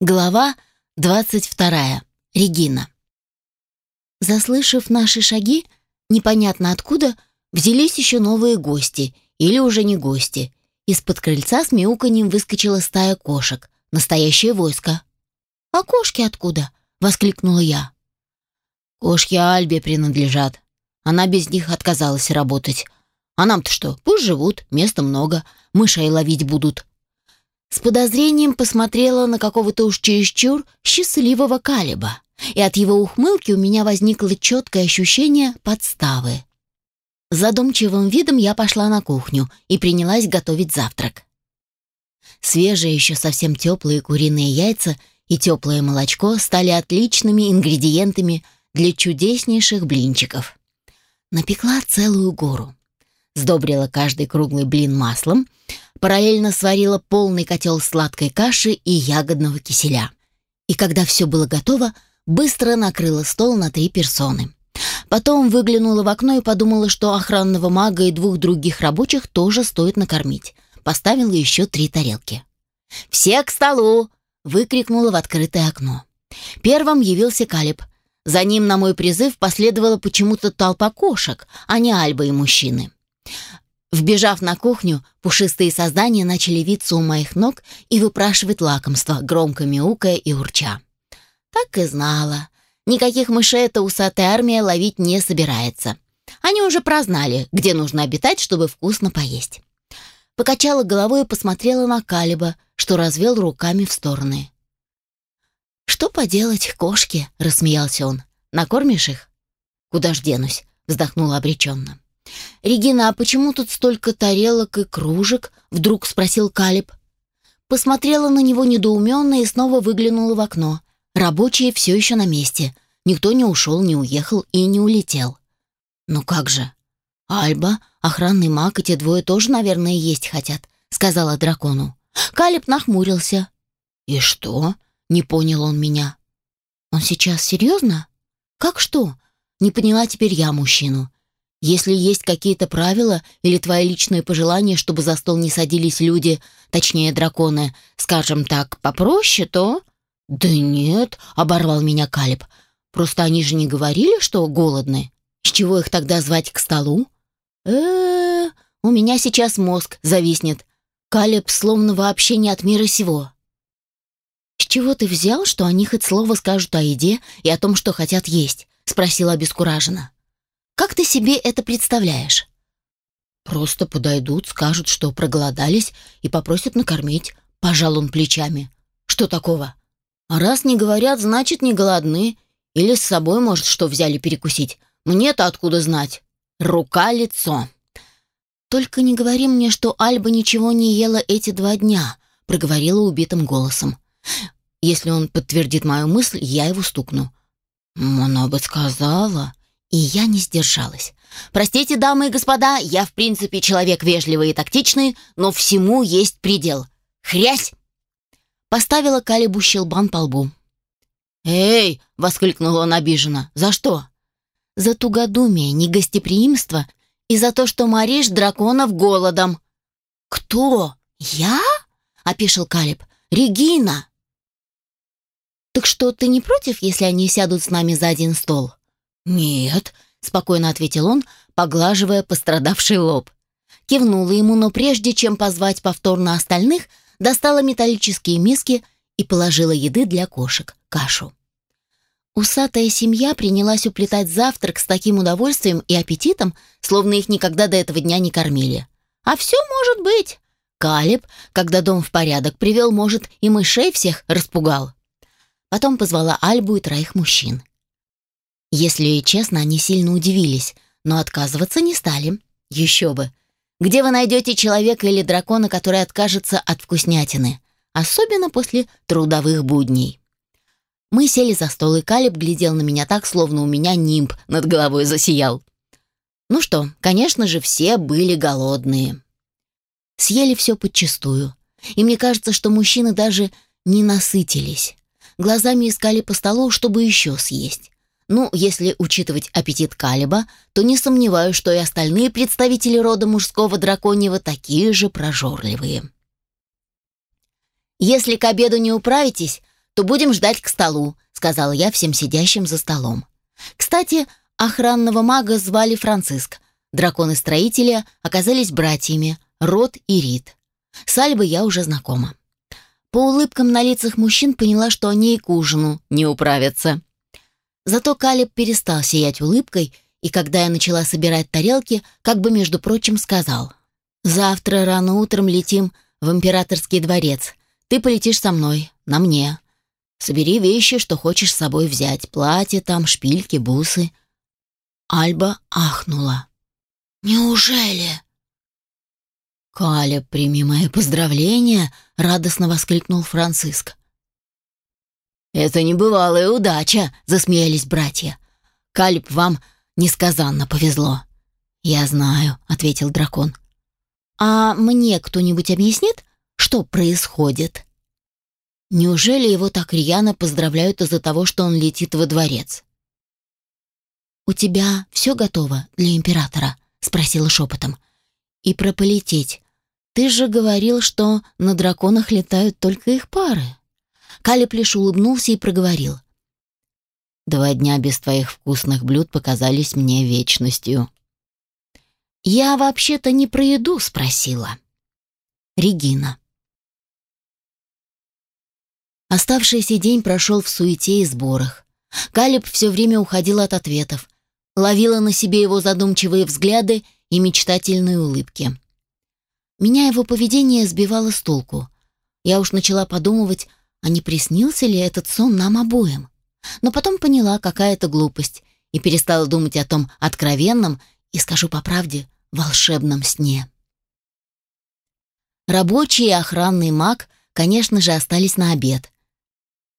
Глава 22. Регина. Заслышав наши шаги, непонятно откуда, взялись еще новые гости, или уже не гости. Из-под крыльца с мяуканьем выскочила стая кошек, настоящее войско. «А кошки откуда?» — воскликнула я. «Кошки Альбе принадлежат. Она без них отказалась работать. А нам-то что, пусть живут, места много, мышей ловить будут. С подозрением посмотрела на какого-то уж чересчур счастливого Калиба, и от его ухмылки у меня возникло четкое ощущение подставы. Задумчивым видом я пошла на кухню и принялась готовить завтрак. Свежие еще совсем теплые куриные яйца и теплое молочко стали отличными ингредиентами для чудеснейших блинчиков. Напекла целую гору. Сдобрила каждый круглый блин маслом — параллельно сварила полный котел сладкой каши и ягодного киселя. И когда все было готово, быстро накрыла стол на три персоны. Потом выглянула в окно и подумала, что охранного мага и двух других рабочих тоже стоит накормить. Поставила еще три тарелки. «Все к столу!» — выкрикнула в открытое окно. Первым явился Калиб. За ним на мой призыв последовала почему-то толпа кошек, а не Альба и мужчины. Вбежав на кухню, пушистые создания начали виться у моих ног и выпрашивать лакомство, громко мяукая и урча. Так и знала. Никаких мышей эта усатая армия ловить не собирается. Они уже прознали, где нужно обитать, чтобы вкусно поесть. Покачала головой и посмотрела на Калиба, что развел руками в стороны. «Что поделать, кошки?» — рассмеялся он. «Накормишь их?» «Куда ж денусь?» — вздохнула обреченно. «Регина, а почему тут столько тарелок и кружек?» — вдруг спросил Калиб. Посмотрела на него недоуменно и снова выглянула в окно. Рабочие все еще на месте. Никто не ушел, не уехал и не улетел. «Ну как же? Альба, охранный маг и те двое тоже, наверное, есть хотят», — сказала дракону. Калиб нахмурился. «И что?» — не понял он меня. «Он сейчас серьезно? Как что?» Не поняла теперь я мужчину. Если есть какие-то правила или твои личные пожелания, чтобы за стол не садились люди, точнее драконы, скажем так, попроще, то... Да нет, оборвал меня Калиб. Просто они же не говорили, что голодны. С чего их тогда звать к столу? э, -э, -э у меня сейчас мозг зависнет. Калиб словно вообще не от мира сего. «С чего ты взял, что они хоть слово скажут о еде и о том, что хотят есть?» — спросила обескураженно. Как ты себе это представляешь? Просто подойдут, скажут, что проголодались и попросят накормить. Пожал он плечами. Что такого? А раз не говорят, значит, не голодны. Или с собой, может, что взяли перекусить. Мне-то откуда знать? Рука-лицо. Только не говори мне, что Альба ничего не ела эти два дня, проговорила убитым голосом. Если он подтвердит мою мысль, я его стукну. Она бы сказала, и я не сдержалась. «Простите, дамы и господа, я в принципе человек вежливый и тактичный, но всему есть предел. Хрясь!» Поставила Калибу щелбан по лбу. «Эй!» — воскликнул он обиженно. «За что?» «За тугодумие, негостеприимство и за то, что моришь драконов голодом». «Кто? Я?» — опешил Калиб. «Регина!» «Так что, ты не против, если они сядут с нами за один стол?» «Нет», — спокойно ответил он, поглаживая пострадавший лоб. Кивнула ему, но прежде чем позвать повторно остальных, достала металлические миски и положила еды для кошек, кашу. Усатая семья принялась уплетать завтрак с таким удовольствием и аппетитом, словно их никогда до этого дня не кормили. А все может быть. Калиб, когда дом в порядок привел, может, и мышей всех распугал. Потом позвала Альбу и троих мужчин. Если честно, они сильно удивились, но отказываться не стали. Еще бы. Где вы найдете человека или дракона, который откажется от вкуснятины? Особенно после трудовых будней. Мы сели за стол, и Калиб глядел на меня так, словно у меня нимб над головой засиял. Ну что, конечно же, все были голодные. Съели все подчистую. И мне кажется, что мужчины даже не насытились. Глазами искали по столу, чтобы еще съесть. Ну, если учитывать аппетит Калиба, то не сомневаюсь, что и остальные представители рода мужского драконьего такие же прожорливые. «Если к обеду не управитесь, то будем ждать к столу», — сказала я всем сидящим за столом. Кстати, охранного мага звали Франциск. Драконы-строители оказались братьями Рот и Рит. С Альбой я уже знакома. По улыбкам на лицах мужчин поняла, что они и к ужину не управятся. Зато Калиб перестал сиять улыбкой, и когда я начала собирать тарелки, как бы, между прочим, сказал. «Завтра рано утром летим в императорский дворец. Ты полетишь со мной, на мне. Собери вещи, что хочешь с собой взять. Платье там, шпильки, бусы». Альба ахнула. «Неужели?» «Каля, прими мои поздравления!» — радостно воскликнул Франциск. «Это небывалая удача!» — засмеялись братья. «Калиб, вам несказанно повезло». «Я знаю», — ответил дракон. «А мне кто-нибудь объяснит, что происходит?» Неужели его так рьяно поздравляют из-за того, что он летит во дворец? «У тебя все готово для императора?» — спросила шепотом. «И про полететь. Ты же говорил, что на драконах летают только их пары». Калеб лишь улыбнулся и проговорил. «Два дня без твоих вкусных блюд показались мне вечностью». «Я вообще-то не про еду спросила». Регина. Оставшийся день прошел в суете и сборах. Калеб все время уходил от ответов, ловила на себе его задумчивые взгляды и мечтательные улыбки. Меня его поведение сбивало с толку. Я уж начала подумывать, а не приснился ли этот сон нам обоим. Но потом поняла, какая это глупость, и перестала думать о том откровенном и, скажу по правде, волшебном сне. Рабочий и охранный маг, конечно же, остались на обед.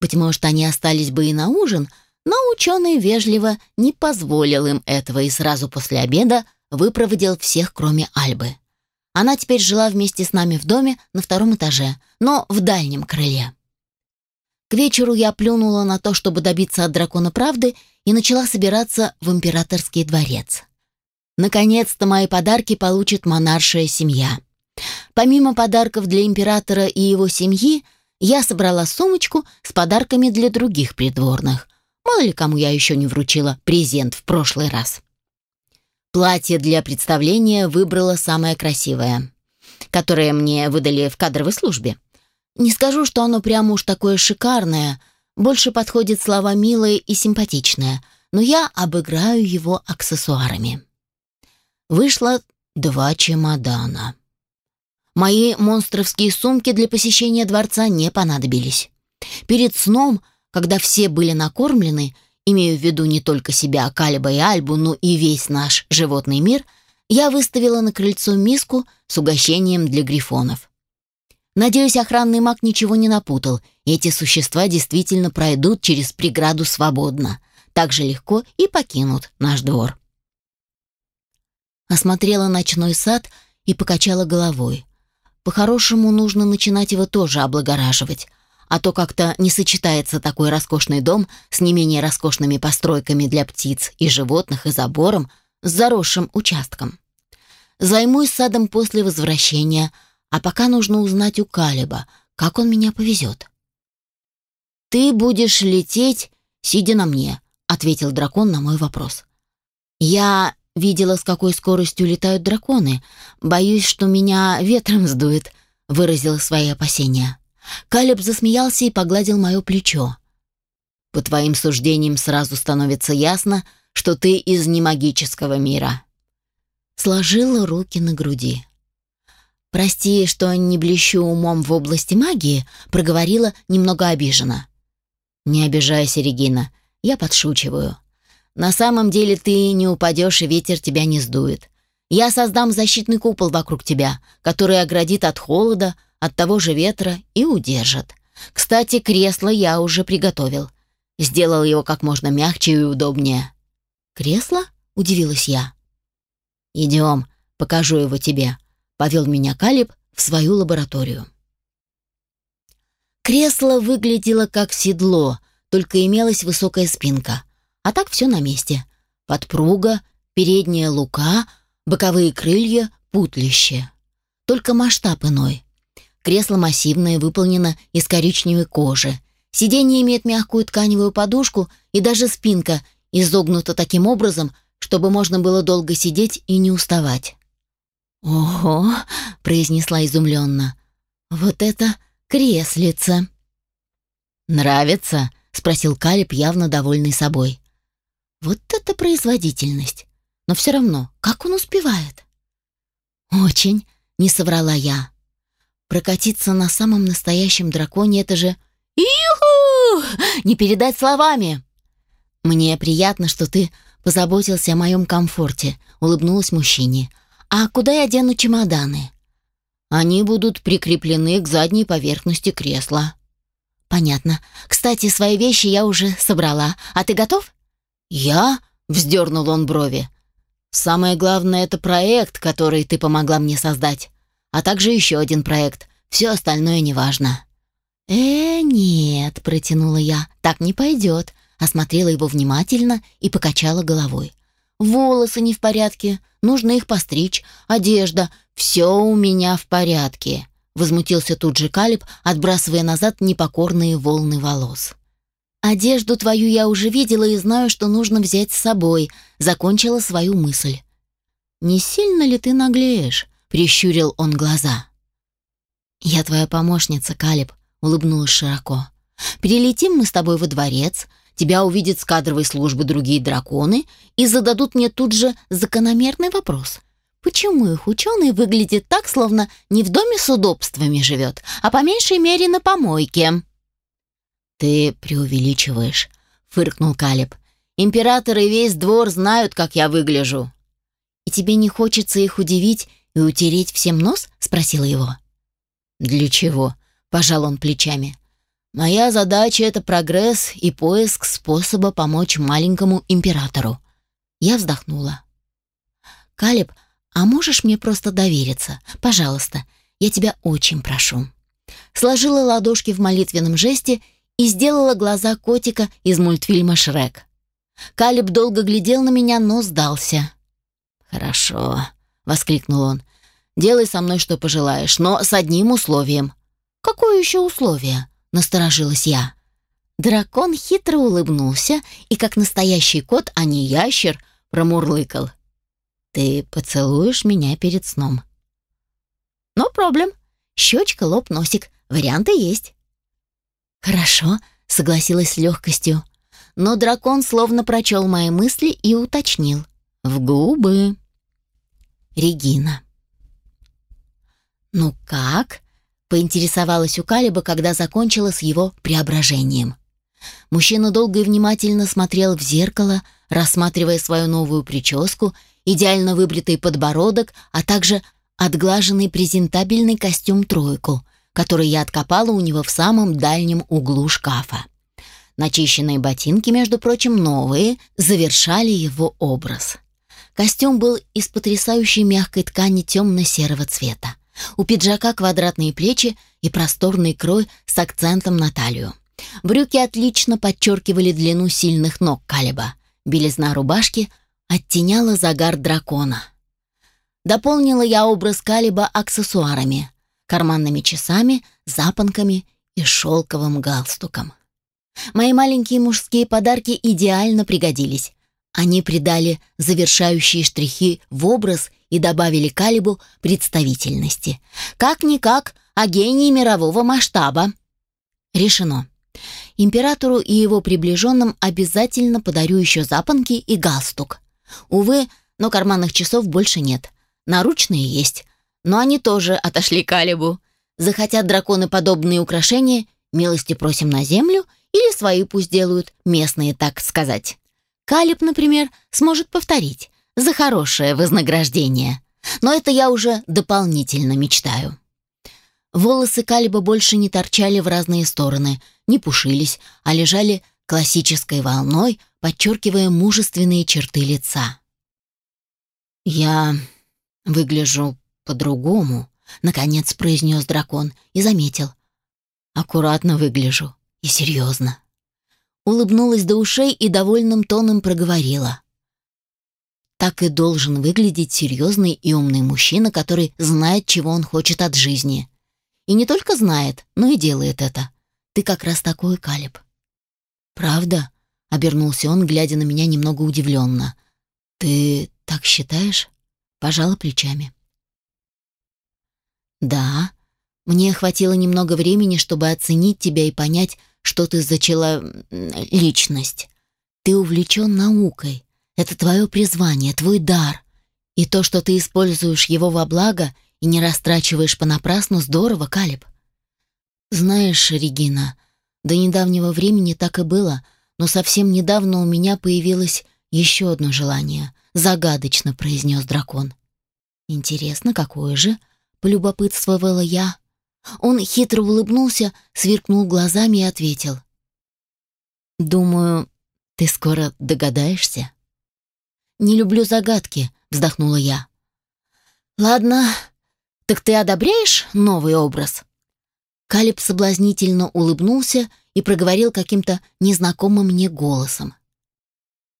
Быть может, они остались бы и на ужин, но ученый вежливо не позволил им этого и сразу после обеда выпроводил всех, кроме Альбы. Она теперь жила вместе с нами в доме на втором этаже, но в дальнем крыле. К вечеру я плюнула на то, чтобы добиться от дракона правды, и начала собираться в императорский дворец. Наконец-то мои подарки получит монаршая семья. Помимо подарков для императора и его семьи, я собрала сумочку с подарками для других придворных. Мало ли кому я еще не вручила презент в прошлый раз. Платье для представления выбрала самое красивое, которое мне выдали в кадровой службе. Не скажу, что оно прямо уж такое шикарное, больше подходит слова «милое» и «симпатичное», но я обыграю его аксессуарами. Вышло два чемодана. Мои монстровские сумки для посещения дворца не понадобились. Перед сном, когда все были накормлены, имею в виду не только себя, Калиба и Альбу, но и весь наш животный мир, я выставила на крыльцо миску с угощением для грифонов. Надеюсь, охранный маг ничего не напутал, эти существа действительно пройдут через преграду свободно, так же легко и покинут наш двор. Осмотрела ночной сад и покачала головой. По-хорошему, нужно начинать его тоже облагораживать, а то как-то не сочетается такой роскошный дом с не менее роскошными постройками для птиц и животных и забором с заросшим участком. Займусь садом после возвращения – а пока нужно узнать у Калиба, как он меня повезет. «Ты будешь лететь, сидя на мне», — ответил дракон на мой вопрос. «Я видела, с какой скоростью летают драконы. Боюсь, что меня ветром сдует», — выразил свои опасения. Калиб засмеялся и погладил мое плечо. «По твоим суждениям сразу становится ясно, что ты из немагического мира». Сложила руки на груди. «Прости, что не блещу умом в области магии», — проговорила немного обиженно. «Не обижайся, Регина, я подшучиваю. На самом деле ты не упадешь, и ветер тебя не сдует. Я создам защитный купол вокруг тебя, который оградит от холода, от того же ветра и удержит. Кстати, кресло я уже приготовил. Сделал его как можно мягче и удобнее». «Кресло?» — удивилась я. «Идем, покажу его тебе», повел меня Калиб в свою лабораторию. Кресло выглядело как седло, только имелась высокая спинка. А так все на месте. Подпруга, передняя лука, боковые крылья, путлище. Только масштаб иной. Кресло массивное, выполнено из коричневой кожи. Сиденье имеет мягкую тканевую подушку, и даже спинка изогнута таким образом, чтобы можно было долго сидеть и не уставать. «Ого!» — произнесла изумленно. «Вот это креслица!» «Нравится?» — спросил Калиб, явно довольный собой. «Вот это производительность! Но все равно, как он успевает?» «Очень!» — не соврала я. «Прокатиться на самом настоящем драконе — это же... Иху! Не передать словами!» «Мне приятно, что ты позаботился о моем комфорте», — улыбнулась мужчине. «А куда я дену чемоданы?» «Они будут прикреплены к задней поверхности кресла». «Понятно. Кстати, свои вещи я уже собрала. А ты готов?» «Я?» — вздернул он брови. «Самое главное — это проект, который ты помогла мне создать. А также еще один проект. Все остальное неважно». «Э, нет», — протянула я, — «так не пойдет осмотрела его внимательно и покачала головой. «Волосы не в порядке, нужно их постричь, одежда, все у меня в порядке», возмутился тут же Калиб, отбрасывая назад непокорные волны волос. «Одежду твою я уже видела и знаю, что нужно взять с собой», закончила свою мысль. «Не сильно ли ты наглеешь?» — прищурил он глаза. «Я твоя помощница, Калиб», — улыбнулась широко. «Перелетим мы с тобой во дворец, Тебя увидят с кадровой службы другие драконы и зададут мне тут же закономерный вопрос. Почему их ученый выглядит так, словно не в доме с удобствами живет, а по меньшей мере на помойке? «Ты преувеличиваешь», — фыркнул Калиб. «Император и весь двор знают, как я выгляжу». «И тебе не хочется их удивить и утереть всем нос?» — спросила его. «Для чего?» — пожал он плечами. Моя задача — это прогресс и поиск способа помочь маленькому императору. Я вздохнула. «Калиб, а можешь мне просто довериться? Пожалуйста, я тебя очень прошу». Сложила ладошки в молитвенном жесте и сделала глаза котика из мультфильма «Шрек». Калиб долго глядел на меня, но сдался. «Хорошо», — воскликнул он. «Делай со мной, что пожелаешь, но с одним условием». «Какое еще условие?» Насторожилась я. Дракон хитро улыбнулся и, как настоящий кот, а не ящер, промурлыкал. «Ты поцелуешь меня перед сном». «Но «No проблем. Щечка, лоб, носик. Варианты есть». «Хорошо», — согласилась с легкостью. Но дракон словно прочел мои мысли и уточнил. «В губы». Регина. «Ну как?» Поинтересовалась у Калиба, когда закончила с его преображением. Мужчина долго и внимательно смотрел в зеркало, рассматривая свою новую прическу, идеально выбритый подбородок, а также отглаженный презентабельный костюм-тройку, который я откопала у него в самом дальнем углу шкафа. Начищенные ботинки, между прочим, новые, завершали его образ. Костюм был из потрясающей мягкой ткани темно-серого цвета. У пиджака квадратные плечи и просторный крой с акцентом на талию. Брюки отлично подчеркивали длину сильных ног Калиба. Белизна рубашки оттеняла загар дракона. Дополнила я образ Калиба аксессуарами, карманными часами, запонками и шелковым галстуком. Мои маленькие мужские подарки идеально пригодились. Они придали завершающие штрихи в образ и добавили Калибу представительности. Как-никак, а гений мирового масштаба. Решено. Императору и его приближенным обязательно подарю еще запонки и галстук. Увы, но карманных часов больше нет. Наручные есть, но они тоже отошли Калибу. Захотят драконы подобные украшения, милости просим на землю или свои пусть делают, местные, так сказать. Калиб, например, сможет повторить за хорошее вознаграждение. Но это я уже дополнительно мечтаю. Волосы Калиба больше не торчали в разные стороны, не пушились, а лежали классической волной, подчеркивая мужественные черты лица. «Я выгляжу по-другому», — наконец произнес дракон и заметил. «Аккуратно выгляжу и серьезно». Улыбнулась до ушей и довольным тоном проговорила. Так и должен выглядеть серьезный и умный мужчина, который знает, чего он хочет от жизни. И не только знает, но и делает это. Ты как раз такой, Калиб. Правда? Обернулся он, глядя на меня немного удивленно. Ты так считаешь? Пожала плечами. Да, мне хватило немного времени, чтобы оценить тебя и понять, что ты зачала личность. Ты увлечен наукой. Это твое призвание, твой дар. И то, что ты используешь его во благо и не растрачиваешь понапрасну, здорово, Калиб. Знаешь, Регина, до недавнего времени так и было, но совсем недавно у меня появилось еще одно желание, загадочно произнес дракон. Интересно, какое же? полюбопытствовала я. Он хитро улыбнулся, сверкнул глазами и ответил. «Думаю, ты скоро догадаешься?» «Не люблю загадки», — вздохнула я. «Ладно, так ты одобряешь новый образ?» Калиб соблазнительно улыбнулся и проговорил каким-то незнакомым мне голосом.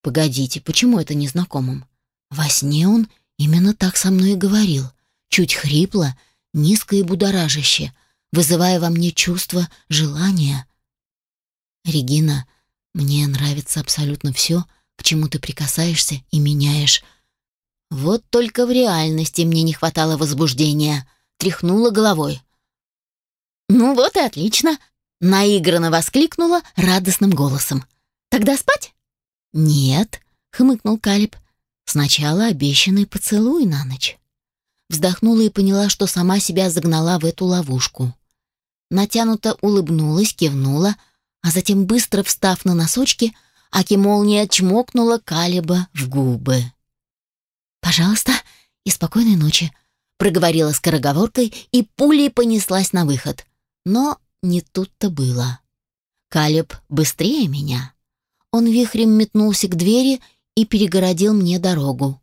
«Погодите, почему это незнакомым? Во сне он именно так со мной и говорил, чуть хрипло, низко и будоражаще, вызывая во мне чувство желания. «Регина, мне нравится абсолютно все, к чему ты прикасаешься и меняешь. Вот только в реальности мне не хватало возбуждения. Тряхнула головой. «Ну вот и отлично!» — наигранно воскликнула радостным голосом. «Тогда спать?» «Нет», — хмыкнул Калиб. «Сначала обещанный поцелуй на ночь» вздохнула и поняла, что сама себя загнала в эту ловушку. Натянуто улыбнулась, кивнула, а затем, быстро встав на носочки, Аки-молния чмокнула Калиба в губы. «Пожалуйста и спокойной ночи», — проговорила скороговоркой и пулей понеслась на выход. Но не тут-то было. Калиб быстрее меня. Он вихрем метнулся к двери и перегородил мне дорогу.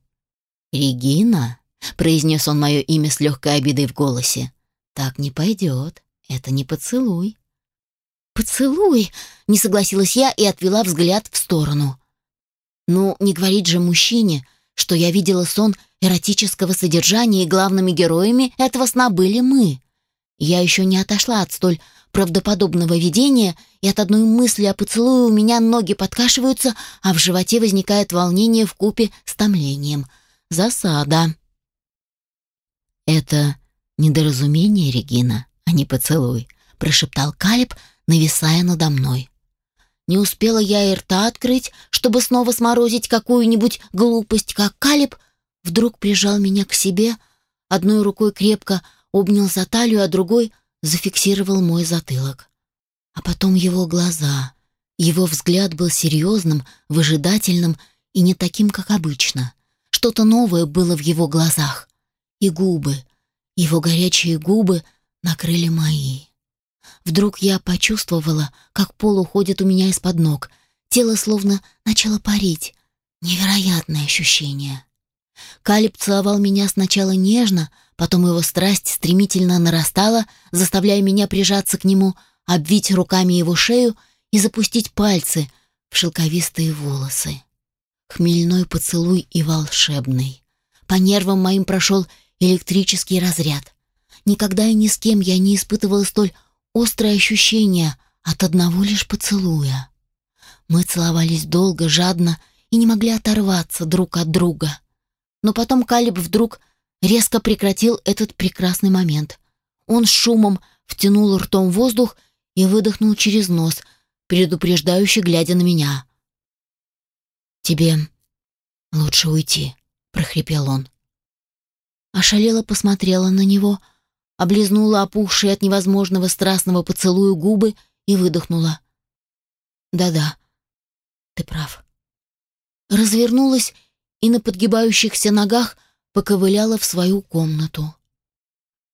«Регина», произнес он мое имя с легкой обидой в голосе. Так не пойдет. Это не поцелуй. Поцелуй, не согласилась я и отвела взгляд в сторону. Ну, не говорить же мужчине, что я видела сон эротического содержания, и главными героями этого сна были мы. Я еще не отошла от столь правдоподобного видения, и от одной мысли о поцелуе у меня ноги подкашиваются, а в животе возникает волнение в купе с томлением. Засада. «Это недоразумение, Регина, а не поцелуй», — прошептал Калиб, нависая надо мной. Не успела я и рта открыть, чтобы снова сморозить какую-нибудь глупость, как Калиб вдруг прижал меня к себе, одной рукой крепко обнял за талию, а другой зафиксировал мой затылок. А потом его глаза. Его взгляд был серьезным, выжидательным и не таким, как обычно. Что-то новое было в его глазах и губы. Его горячие губы накрыли мои. Вдруг я почувствовала, как пол уходит у меня из-под ног. Тело словно начало парить. Невероятное ощущение. Калиб целовал меня сначала нежно, потом его страсть стремительно нарастала, заставляя меня прижаться к нему, обвить руками его шею и запустить пальцы в шелковистые волосы. Хмельной поцелуй и волшебный. По нервам моим прошел электрический разряд. Никогда и ни с кем я не испытывала столь острое ощущение от одного лишь поцелуя. Мы целовались долго, жадно и не могли оторваться друг от друга. Но потом Калиб вдруг резко прекратил этот прекрасный момент. Он с шумом втянул ртом воздух и выдохнул через нос, предупреждающе глядя на меня. «Тебе лучше уйти», — прохрипел он. Ошалела посмотрела на него, облизнула опухшие от невозможного страстного поцелуя губы и выдохнула. «Да-да, ты прав». Развернулась и на подгибающихся ногах поковыляла в свою комнату.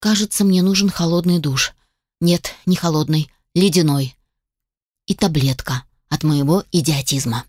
«Кажется, мне нужен холодный душ. Нет, не холодный, ледяной. И таблетка от моего идиотизма».